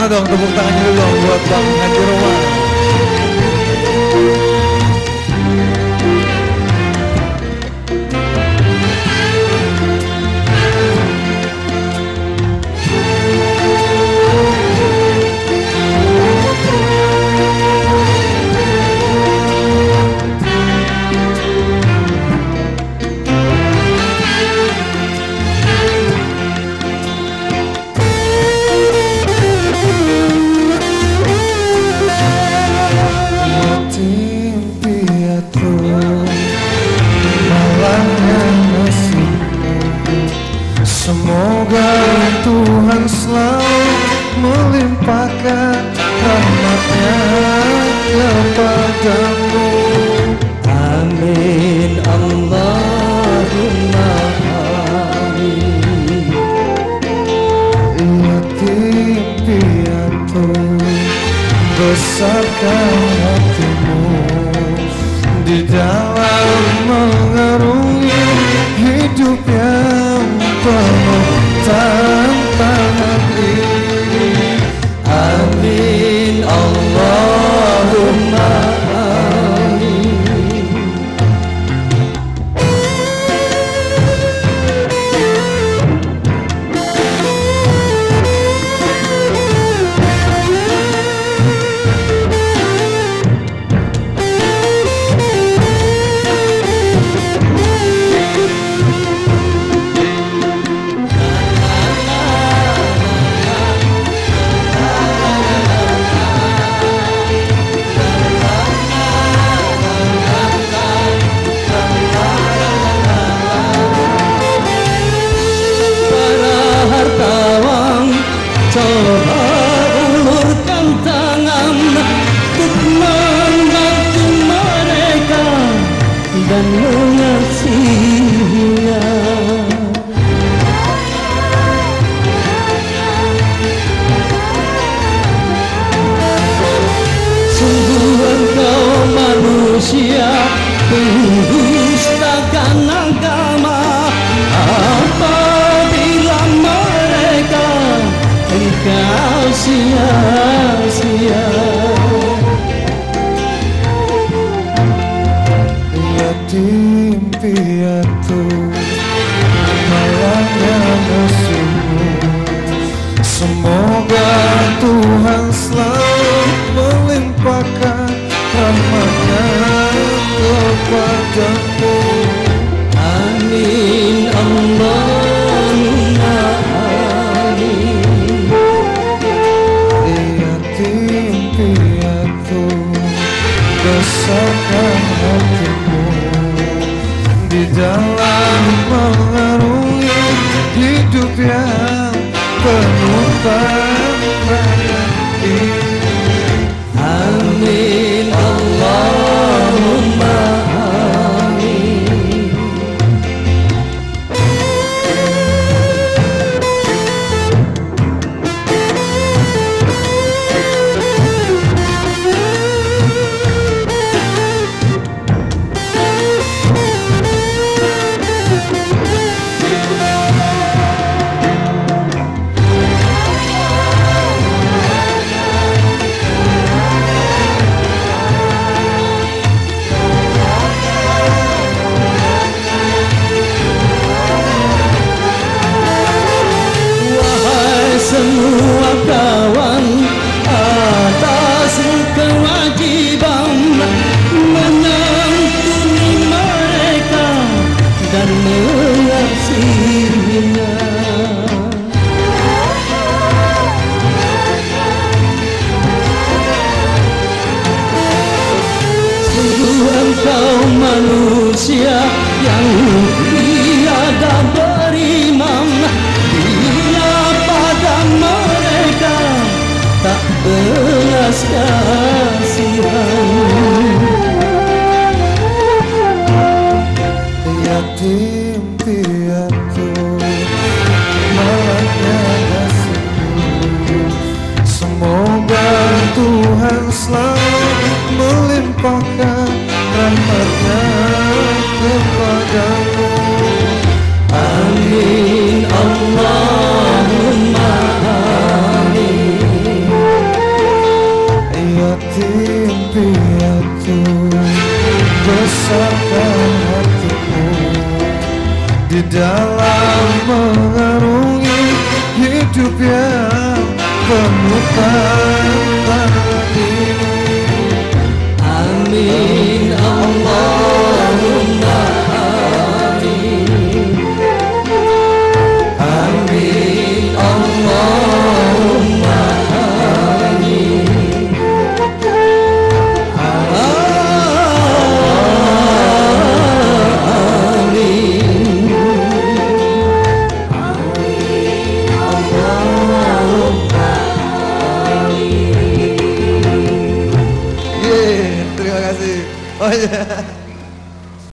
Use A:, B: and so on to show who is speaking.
A: Mana dong tepuk tangannya dulu dong buat Bang Haji Roman.
B: Semoga Tuhan selalu melimpahkan rahmatnya kepadamu.
C: Amin Allahumma Dan mengasihinya. Sungguh engkau manusia Pendustakan agama. Apabila mereka Engkau
B: piatu Malangnya nasibmu Semoga Tuhan selalu melimpahkan di dalam mengarungi hidup yang penuh
C: 예예